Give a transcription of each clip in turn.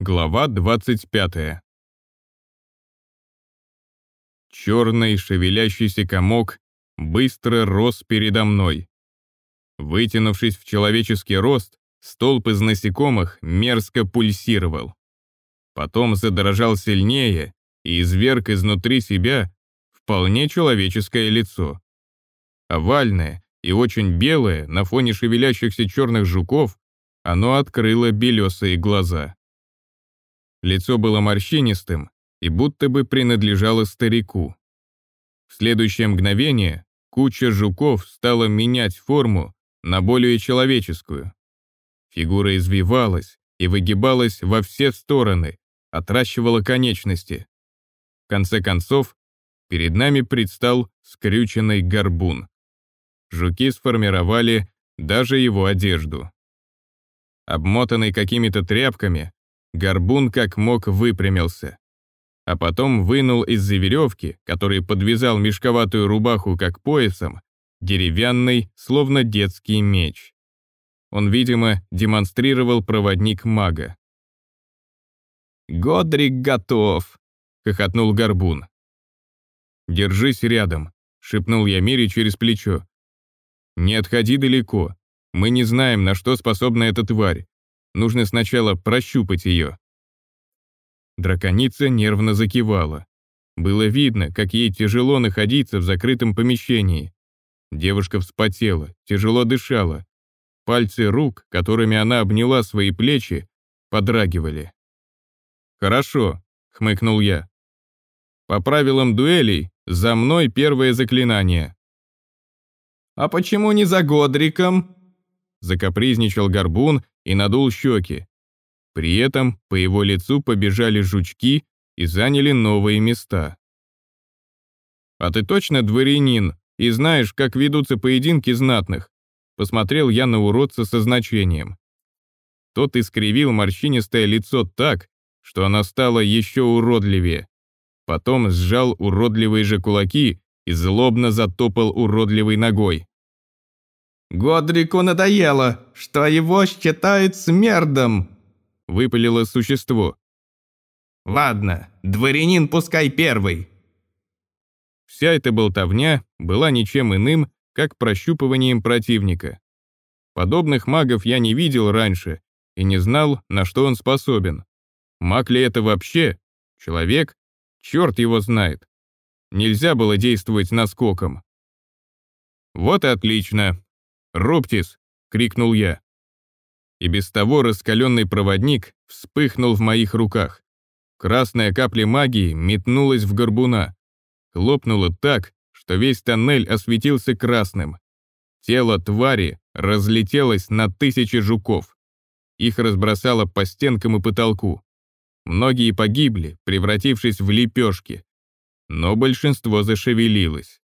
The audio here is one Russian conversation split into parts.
Глава 25. Черный шевелящийся комок быстро рос передо мной. Вытянувшись в человеческий рост, столб из насекомых мерзко пульсировал. Потом задрожал сильнее и изверг изнутри себя вполне человеческое лицо. Овальное и очень белое на фоне шевелящихся черных жуков, оно открыло белесые глаза. Лицо было морщинистым и будто бы принадлежало старику. В следующее мгновение куча жуков стала менять форму на более человеческую. Фигура извивалась и выгибалась во все стороны, отращивала конечности. В конце концов, перед нами предстал скрюченный горбун. Жуки сформировали даже его одежду. Обмотанный какими-то тряпками, Горбун как мог выпрямился. А потом вынул из-за веревки, который подвязал мешковатую рубаху как поясом, деревянный, словно детский меч. Он, видимо, демонстрировал проводник мага. «Годрик готов!» — хохотнул Горбун. «Держись рядом», — шепнул я Мире через плечо. «Не отходи далеко. Мы не знаем, на что способна эта тварь. Нужно сначала прощупать ее. Драконица нервно закивала. Было видно, как ей тяжело находиться в закрытом помещении. Девушка вспотела, тяжело дышала. Пальцы рук, которыми она обняла свои плечи, подрагивали. «Хорошо», — хмыкнул я. «По правилам дуэлей, за мной первое заклинание». «А почему не за Годриком?» Закапризничал Горбун и надул щеки. При этом по его лицу побежали жучки и заняли новые места. «А ты точно дворянин и знаешь, как ведутся поединки знатных?» Посмотрел я на уродца со значением. Тот искривил морщинистое лицо так, что оно стало еще уродливее. Потом сжал уродливые же кулаки и злобно затопал уродливой ногой. Годрику надоело, что его считают смердом!» — выпалило существо. «Ладно, дворянин пускай первый!» Вся эта болтовня была ничем иным, как прощупыванием противника. Подобных магов я не видел раньше и не знал, на что он способен. Маг ли это вообще? Человек? Черт его знает. Нельзя было действовать наскоком. Вот и отлично, «Руптис!» — крикнул я. И без того раскаленный проводник вспыхнул в моих руках. Красная капля магии метнулась в горбуна. Хлопнула так, что весь тоннель осветился красным. Тело твари разлетелось на тысячи жуков. Их разбросало по стенкам и потолку. Многие погибли, превратившись в лепешки. Но большинство зашевелилось.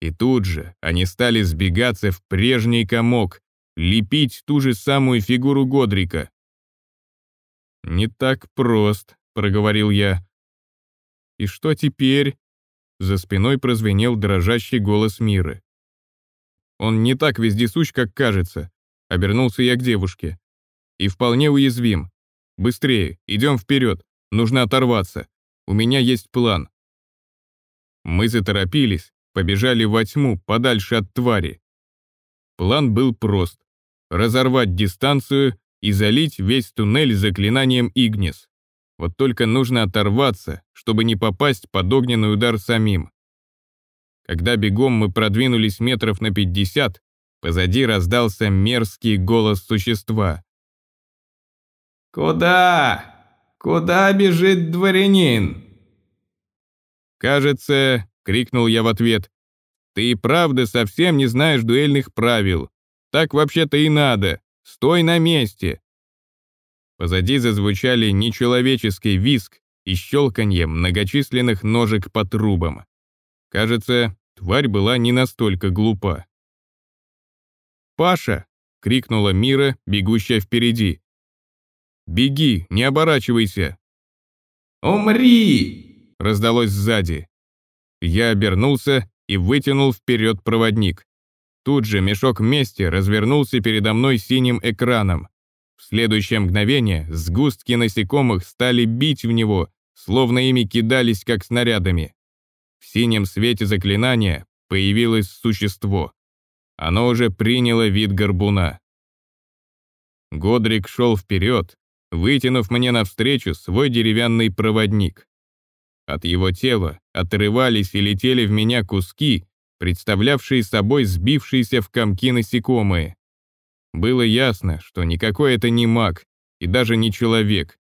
И тут же они стали сбегаться в прежний комок, лепить ту же самую фигуру Годрика. «Не так прост», — проговорил я. «И что теперь?» За спиной прозвенел дрожащий голос Миры. «Он не так вездесущ, как кажется», — обернулся я к девушке. «И вполне уязвим. Быстрее, идем вперед, нужно оторваться. У меня есть план». Мы заторопились, побежали во тьму, подальше от твари. План был прост — разорвать дистанцию и залить весь туннель заклинанием Игнис. Вот только нужно оторваться, чтобы не попасть под огненный удар самим. Когда бегом мы продвинулись метров на 50, позади раздался мерзкий голос существа. «Куда? Куда бежит дворянин?» «Кажется, крикнул я в ответ. Ты и правда совсем не знаешь дуэльных правил. Так вообще-то и надо. Стой на месте. Позади зазвучали нечеловеческий виск и щелканье многочисленных ножек по трубам. Кажется, тварь была не настолько глупа. «Паша!» — крикнула Мира, бегущая впереди. «Беги, не оборачивайся!» «Умри!» — раздалось сзади. Я обернулся и вытянул вперед проводник. Тут же мешок мести развернулся передо мной синим экраном. В следующее мгновение сгустки насекомых стали бить в него, словно ими кидались как снарядами. В синем свете заклинания появилось существо. Оно уже приняло вид горбуна. Годрик шел вперед, вытянув мне навстречу свой деревянный проводник. От его тела отрывались и летели в меня куски, представлявшие собой сбившиеся в комки насекомые. Было ясно, что никакой это не маг и даже не человек.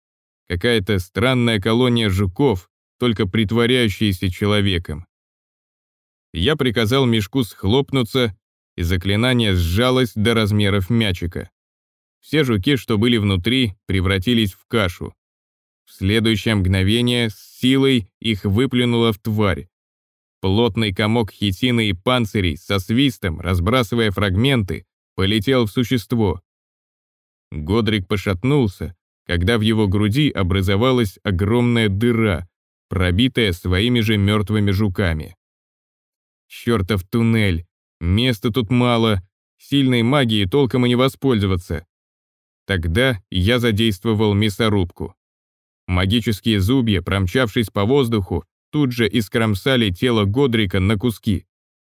Какая-то странная колония жуков, только притворяющаяся человеком. Я приказал мешку схлопнуться, и заклинание сжалось до размеров мячика. Все жуки, что были внутри, превратились в кашу. В следующее мгновение силой их выплюнуло в тварь. Плотный комок хитины и панцирей со свистом, разбрасывая фрагменты, полетел в существо. Годрик пошатнулся, когда в его груди образовалась огромная дыра, пробитая своими же мертвыми жуками. Чертов туннель, места тут мало, сильной магией толком и не воспользоваться. Тогда я задействовал мясорубку. Магические зубья, промчавшись по воздуху, тут же искромсали тело Годрика на куски.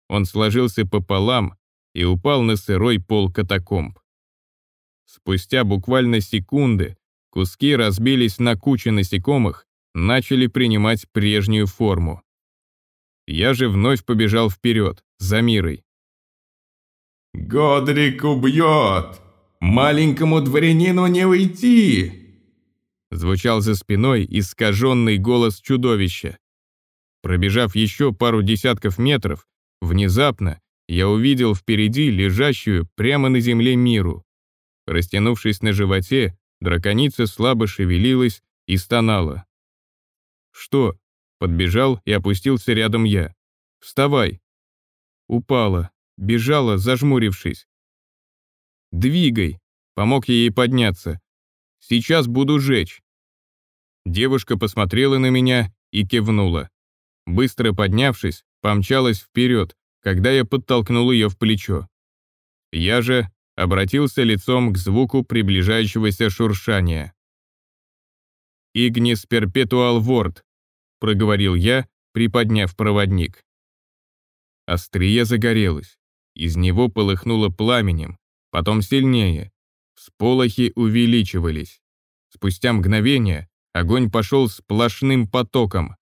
Он сложился пополам и упал на сырой пол катакомб. Спустя буквально секунды куски разбились на кучи насекомых, начали принимать прежнюю форму. Я же вновь побежал вперед, за мирой. «Годрик убьет! Маленькому дворянину не уйти!» Звучал за спиной искаженный голос чудовища. Пробежав еще пару десятков метров, внезапно я увидел впереди лежащую прямо на земле миру. Растянувшись на животе, драконица слабо шевелилась и стонала. «Что?» — подбежал и опустился рядом я. «Вставай!» Упала, бежала, зажмурившись. «Двигай!» — помог ей подняться. «Сейчас буду жечь!» Девушка посмотрела на меня и кивнула. Быстро поднявшись, помчалась вперед, когда я подтолкнул ее в плечо. Я же обратился лицом к звуку приближающегося шуршания. «Игнис перпетуал ворд», — проговорил я, приподняв проводник. Острие загорелось, из него полыхнуло пламенем, потом сильнее, всполохи увеличивались. Спустя мгновение огонь пошел сплошным потоком,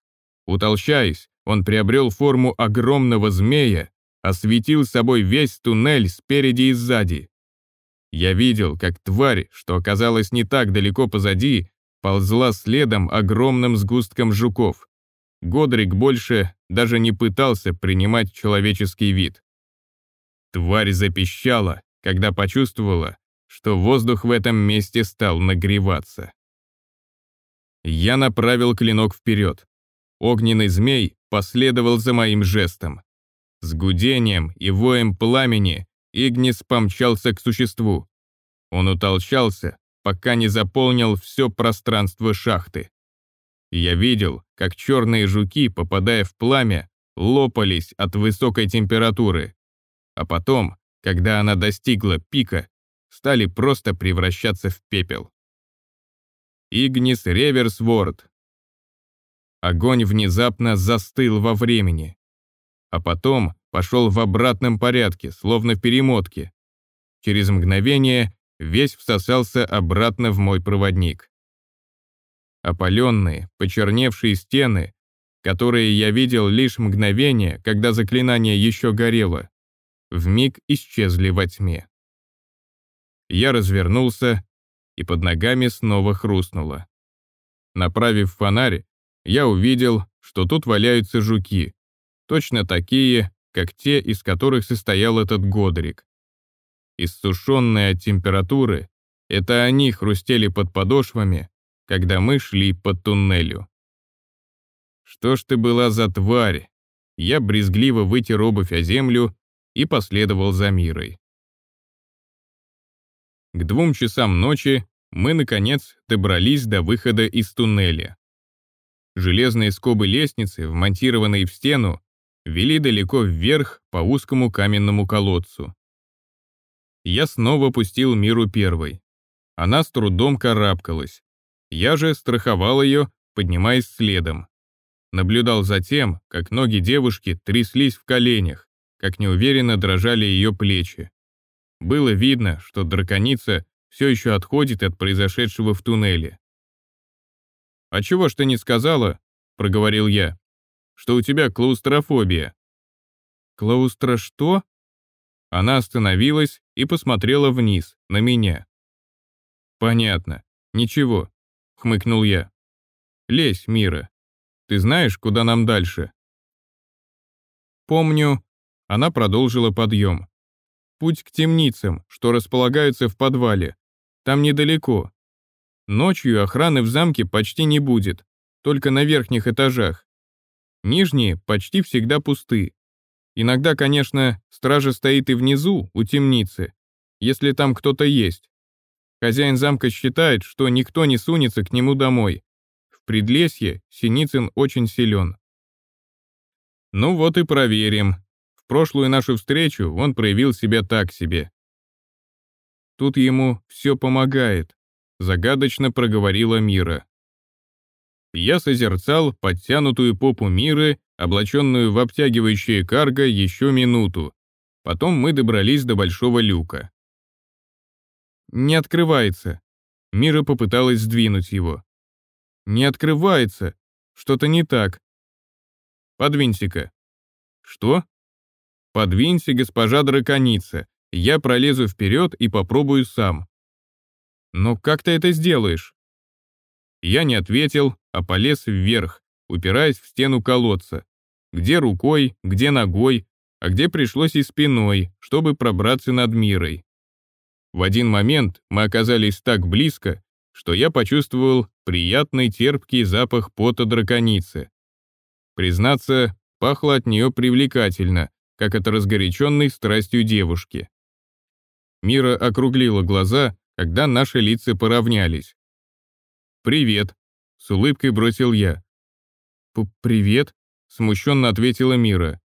Утолщаясь, он приобрел форму огромного змея, осветил собой весь туннель спереди и сзади. Я видел, как тварь, что оказалась не так далеко позади, ползла следом огромным сгустком жуков. Годрик больше даже не пытался принимать человеческий вид. Тварь запищала, когда почувствовала, что воздух в этом месте стал нагреваться. Я направил клинок вперед. Огненный змей последовал за моим жестом. С гудением и воем пламени Игнис помчался к существу. Он утолщался, пока не заполнил все пространство шахты. Я видел, как черные жуки, попадая в пламя, лопались от высокой температуры. А потом, когда она достигла пика, стали просто превращаться в пепел. Игнис Реверсворд Огонь внезапно застыл во времени. А потом пошел в обратном порядке, словно в перемотке. Через мгновение весь всосался обратно в мой проводник. Опаленные, почерневшие стены, которые я видел лишь мгновение, когда заклинание еще горело, вмиг исчезли во тьме. Я развернулся, и под ногами снова хрустнуло. Направив фонарь, я увидел, что тут валяются жуки, точно такие, как те, из которых состоял этот Годрик. Иссушенные от температуры, это они хрустели под подошвами, когда мы шли по туннелю. Что ж ты была за тварь? Я брезгливо вытер обувь о землю и последовал за мирой. К двум часам ночи мы, наконец, добрались до выхода из туннеля. Железные скобы лестницы, вмонтированные в стену, вели далеко вверх по узкому каменному колодцу. Я снова пустил миру первой. Она с трудом карабкалась. Я же страховал ее, поднимаясь следом. Наблюдал за тем, как ноги девушки тряслись в коленях, как неуверенно дрожали ее плечи. Было видно, что драконица все еще отходит от произошедшего в туннеле. «А чего ж ты не сказала?» — проговорил я. «Что у тебя клаустрофобия». «Клаустро что?» Она остановилась и посмотрела вниз, на меня. «Понятно. Ничего», — хмыкнул я. «Лезь, Мира. Ты знаешь, куда нам дальше?» «Помню». Она продолжила подъем. «Путь к темницам, что располагаются в подвале. Там недалеко. Ночью охраны в замке почти не будет, только на верхних этажах. Нижние почти всегда пусты. Иногда, конечно, стража стоит и внизу, у темницы, если там кто-то есть. Хозяин замка считает, что никто не сунется к нему домой. В предлесье Синицын очень силен. Ну вот и проверим. Прошлую нашу встречу он проявил себя так себе. Тут ему все помогает, загадочно проговорила Мира. Я созерцал подтянутую попу Миры, облаченную в обтягивающее карго, еще минуту. Потом мы добрались до большого люка. «Не открывается». Мира попыталась сдвинуть его. «Не открывается. Что-то не так». «Подвинься-ка». «Что?» «Подвинься, госпожа драконица. Я пролезу вперед и попробую сам». «Но как ты это сделаешь?» Я не ответил, а полез вверх, упираясь в стену колодца. Где рукой, где ногой, а где пришлось и спиной, чтобы пробраться над мирой. В один момент мы оказались так близко, что я почувствовал приятный терпкий запах пота драконицы. Признаться, пахло от нее привлекательно, как от разгоряченной страстью девушки. Мира округлила глаза, когда наши лица поравнялись. «Привет», — с улыбкой бросил я. «Привет», — смущенно ответила Мира.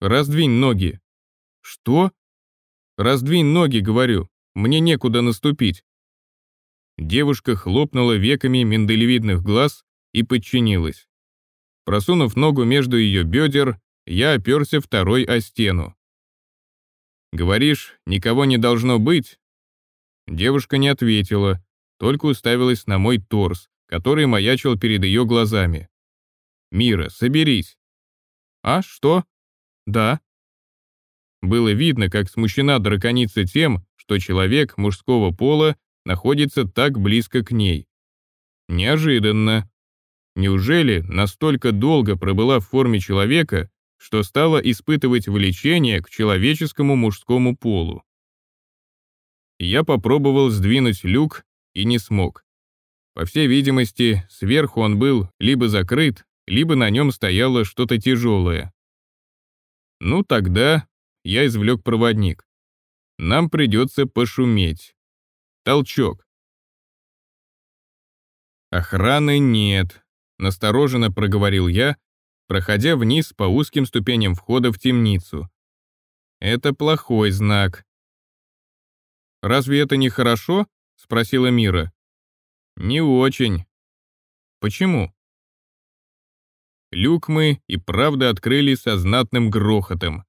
«Раздвинь ноги». «Что?» «Раздвинь ноги, говорю. Мне некуда наступить». Девушка хлопнула веками миндалевидных глаз и подчинилась. Просунув ногу между ее бедер, я оперся второй о стену. «Говоришь, никого не должно быть?» Девушка не ответила, только уставилась на мой торс, который маячил перед ее глазами. «Мира, соберись!» «А, что?» «Да». Было видно, как смущена драконица тем, что человек мужского пола находится так близко к ней. Неожиданно. Неужели настолько долго пробыла в форме человека, что стала испытывать влечение к человеческому мужскому полу? Я попробовал сдвинуть люк и не смог. По всей видимости, сверху он был либо закрыт, либо на нем стояло что-то тяжелое. Ну тогда я извлек проводник. Нам придется пошуметь. Толчок. Охраны нет, настороженно проговорил я, проходя вниз по узким ступеням входа в темницу. Это плохой знак. Разве это не хорошо? спросила Мира. Не очень. Почему? Люк мы и правда открыли со знатным грохотом.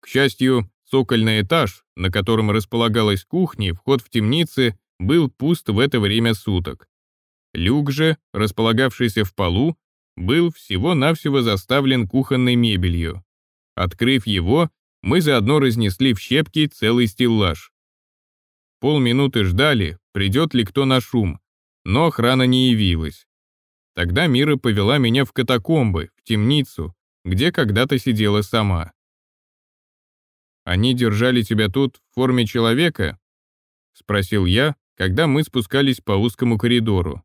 К счастью, Цокольный этаж, на котором располагалась кухня и вход в темницы, был пуст в это время суток. Люк же, располагавшийся в полу, был всего-навсего заставлен кухонной мебелью. Открыв его, мы заодно разнесли в щепки целый стеллаж. Полминуты ждали, придет ли кто на шум, но охрана не явилась. Тогда Мира повела меня в катакомбы, в темницу, где когда-то сидела сама. Они держали тебя тут в форме человека?» — спросил я, когда мы спускались по узкому коридору.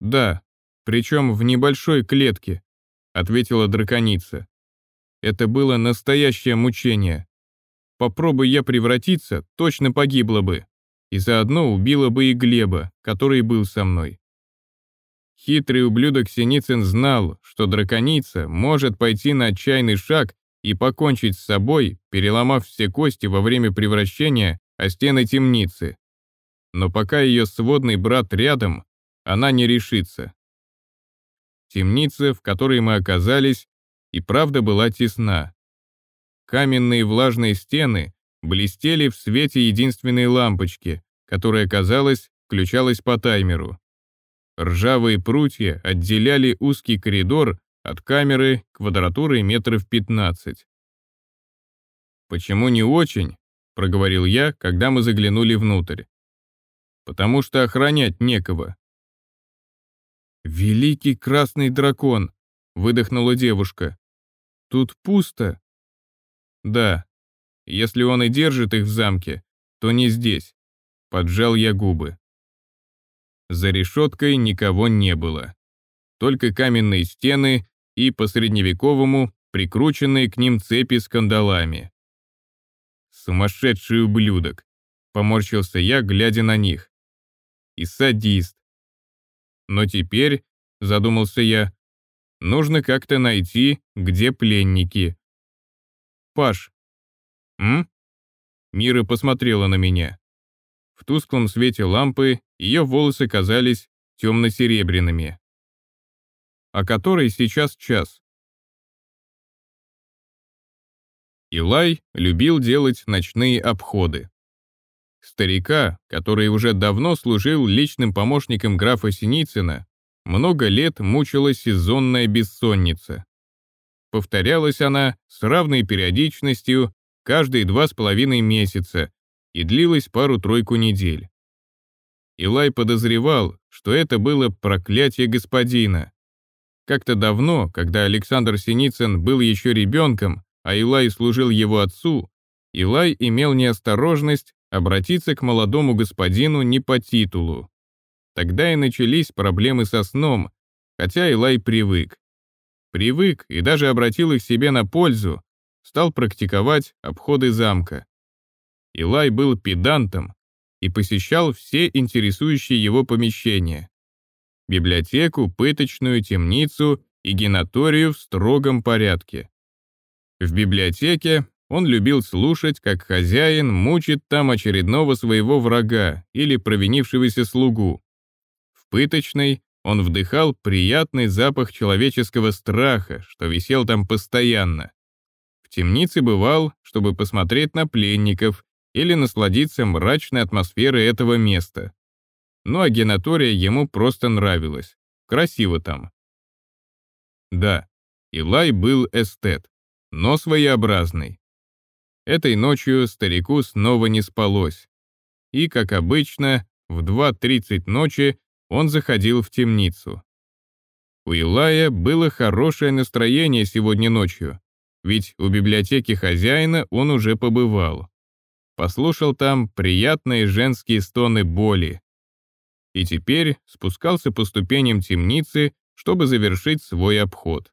«Да, причем в небольшой клетке», — ответила драконица. «Это было настоящее мучение. Попробуй я превратиться, точно погибла бы, и заодно убила бы и Глеба, который был со мной». Хитрый ублюдок Синицын знал, что драконица может пойти на отчаянный шаг и покончить с собой, переломав все кости во время превращения о стены темницы. но пока ее сводный брат рядом, она не решится. Темница, в которой мы оказались, и правда была тесна. Каменные влажные стены блестели в свете единственной лампочки, которая, казалось, включалась по таймеру. Ржавые прутья отделяли узкий коридор от камеры квадратурой метров 15. «Почему не очень?» — проговорил я, когда мы заглянули внутрь. «Потому что охранять некого». «Великий красный дракон!» — выдохнула девушка. «Тут пусто». «Да, если он и держит их в замке, то не здесь», — поджал я губы. За решеткой никого не было. Только каменные стены и по-средневековому прикрученные к ним цепи с кандалами. «Сумасшедший ублюдок!» — поморщился я, глядя на них. «И садист!» «Но теперь, — задумался я, — нужно как-то найти, где пленники». «Паш!» «М?» Мира посмотрела на меня. В тусклом свете лампы ее волосы казались темно-серебряными. «А который сейчас час?» Илай любил делать ночные обходы. Старика, который уже давно служил личным помощником графа Синицына, много лет мучила сезонная бессонница. Повторялась она с равной периодичностью каждые два с половиной месяца и длилась пару-тройку недель. Илай подозревал, что это было проклятие господина. Как-то давно, когда Александр Синицын был еще ребенком, а Илай служил его отцу, Илай имел неосторожность обратиться к молодому господину не по титулу. Тогда и начались проблемы со сном, хотя Илай привык. Привык и даже обратил их себе на пользу, стал практиковать обходы замка. Илай был педантом и посещал все интересующие его помещения. Библиотеку, пыточную, темницу и генаторию в строгом порядке. В библиотеке он любил слушать, как хозяин мучит там очередного своего врага или провинившегося слугу. В пыточной он вдыхал приятный запах человеческого страха, что висел там постоянно. В темнице бывал, чтобы посмотреть на пленников или насладиться мрачной атмосферой этого места. Ну а генатория ему просто нравилась. Красиво там. Да, Илай был эстет но своеобразный. Этой ночью старику снова не спалось. И, как обычно, в 2.30 ночи он заходил в темницу. У Илая было хорошее настроение сегодня ночью, ведь у библиотеки хозяина он уже побывал. Послушал там приятные женские стоны боли. И теперь спускался по ступеням темницы, чтобы завершить свой обход.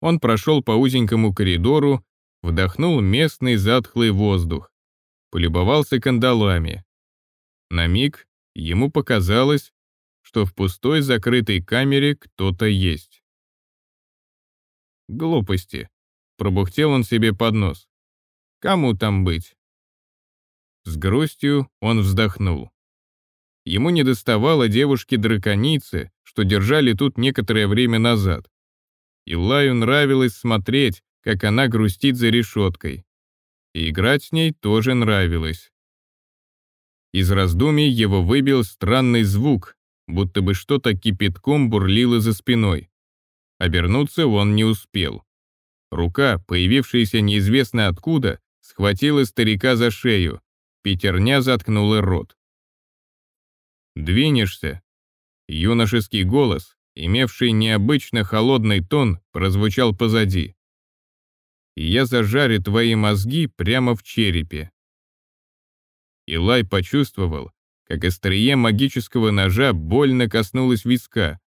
Он прошел по узенькому коридору, вдохнул местный затхлый воздух, полюбовался кандалами. На миг ему показалось, что в пустой закрытой камере кто-то есть. «Глупости», — пробухтел он себе под нос. «Кому там быть?» С грустью он вздохнул. Ему не доставало девушки-драконицы, что держали тут некоторое время назад. Илаю нравилось смотреть, как она грустит за решеткой. И играть с ней тоже нравилось. Из раздумий его выбил странный звук, будто бы что-то кипятком бурлило за спиной. Обернуться он не успел. Рука, появившаяся неизвестно откуда, схватила старика за шею, пятерня заткнула рот. «Двинешься?» Юношеский голос, имевший необычно холодный тон, прозвучал позади. «Я зажарю твои мозги прямо в черепе». Илай почувствовал, как острие магического ножа больно коснулось виска.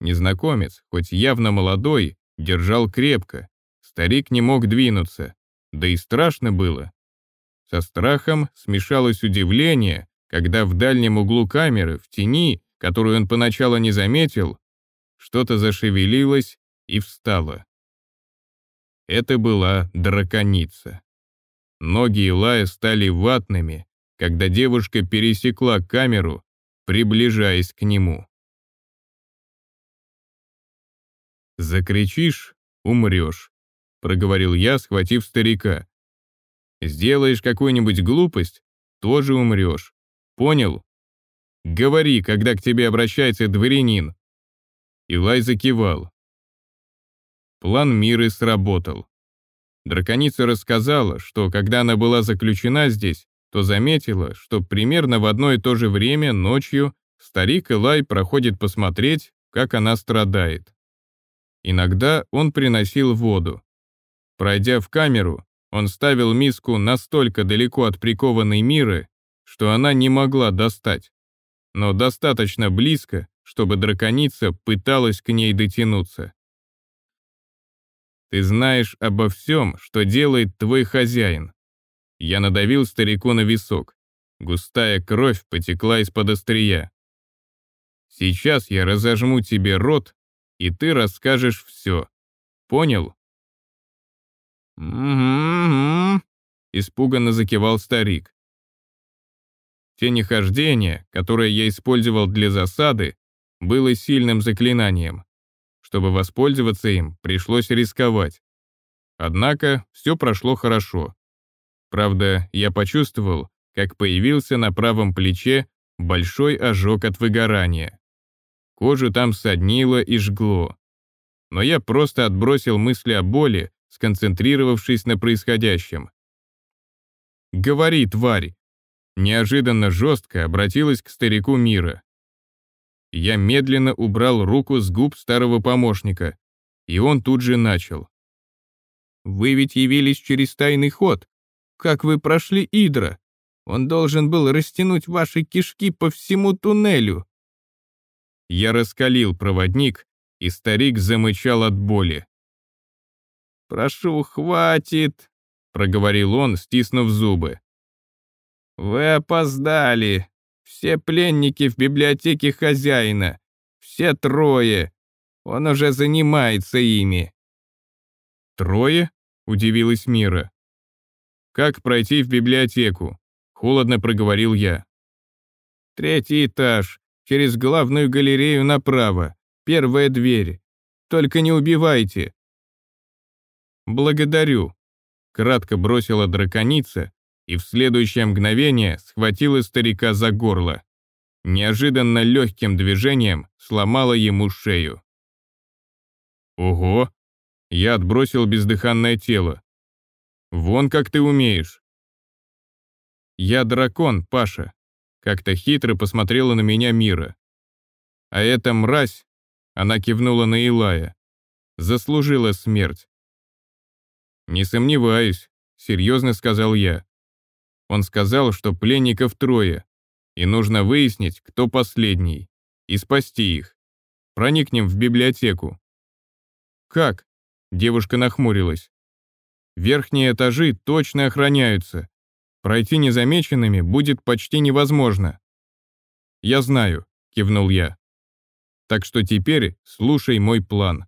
Незнакомец, хоть явно молодой, держал крепко. Старик не мог двинуться, да и страшно было. Со страхом смешалось удивление, когда в дальнем углу камеры, в тени, которую он поначалу не заметил, что-то зашевелилось и встало. Это была драконица. Ноги Илая стали ватными, когда девушка пересекла камеру, приближаясь к нему. «Закричишь — умрешь», — проговорил я, схватив старика. «Сделаешь какую-нибудь глупость — тоже умрешь. Понял? Говори, когда к тебе обращается дворянин». Илай закивал. План Миры сработал. Драконица рассказала, что когда она была заключена здесь, то заметила, что примерно в одно и то же время ночью старик Илай проходит посмотреть, как она страдает. Иногда он приносил воду. Пройдя в камеру, он ставил миску настолько далеко от прикованной Миры, что она не могла достать, но достаточно близко, чтобы драконица пыталась к ней дотянуться. Ты знаешь обо всем, что делает твой хозяин. Я надавил старику на висок. Густая кровь потекла из-под острия. Сейчас я разожму тебе рот, и ты расскажешь все. Понял? «Угу-угу», — испуганно закивал старик. Тенехождение, которое я использовал для засады, было сильным заклинанием. Чтобы воспользоваться им, пришлось рисковать. Однако все прошло хорошо. Правда, я почувствовал, как появился на правом плече большой ожог от выгорания. Кожу там соднило и жгло. Но я просто отбросил мысли о боли, сконцентрировавшись на происходящем. «Говори, тварь!» Неожиданно жестко обратилась к старику мира. Я медленно убрал руку с губ старого помощника, и он тут же начал. «Вы ведь явились через тайный ход. Как вы прошли Идра? Он должен был растянуть ваши кишки по всему туннелю». Я раскалил проводник, и старик замычал от боли. «Прошу, хватит», — проговорил он, стиснув зубы. «Вы опоздали. Все пленники в библиотеке хозяина. Все трое. Он уже занимается ими». «Трое?» — удивилась Мира. «Как пройти в библиотеку?» — холодно проговорил я. «Третий этаж, через главную галерею направо, первая дверь. Только не убивайте». «Благодарю», — кратко бросила драконица и в следующее мгновение схватила старика за горло. Неожиданно легким движением сломала ему шею. «Ого!» Я отбросил бездыханное тело. «Вон как ты умеешь!» «Я дракон, Паша», — как-то хитро посмотрела на меня Мира. «А эта мразь», — она кивнула на Илая, — «заслужила смерть». «Не сомневаюсь», — серьезно сказал я. Он сказал, что пленников трое, и нужно выяснить, кто последний, и спасти их. Проникнем в библиотеку. Как? Девушка нахмурилась. Верхние этажи точно охраняются. Пройти незамеченными будет почти невозможно. Я знаю, кивнул я. Так что теперь слушай мой план.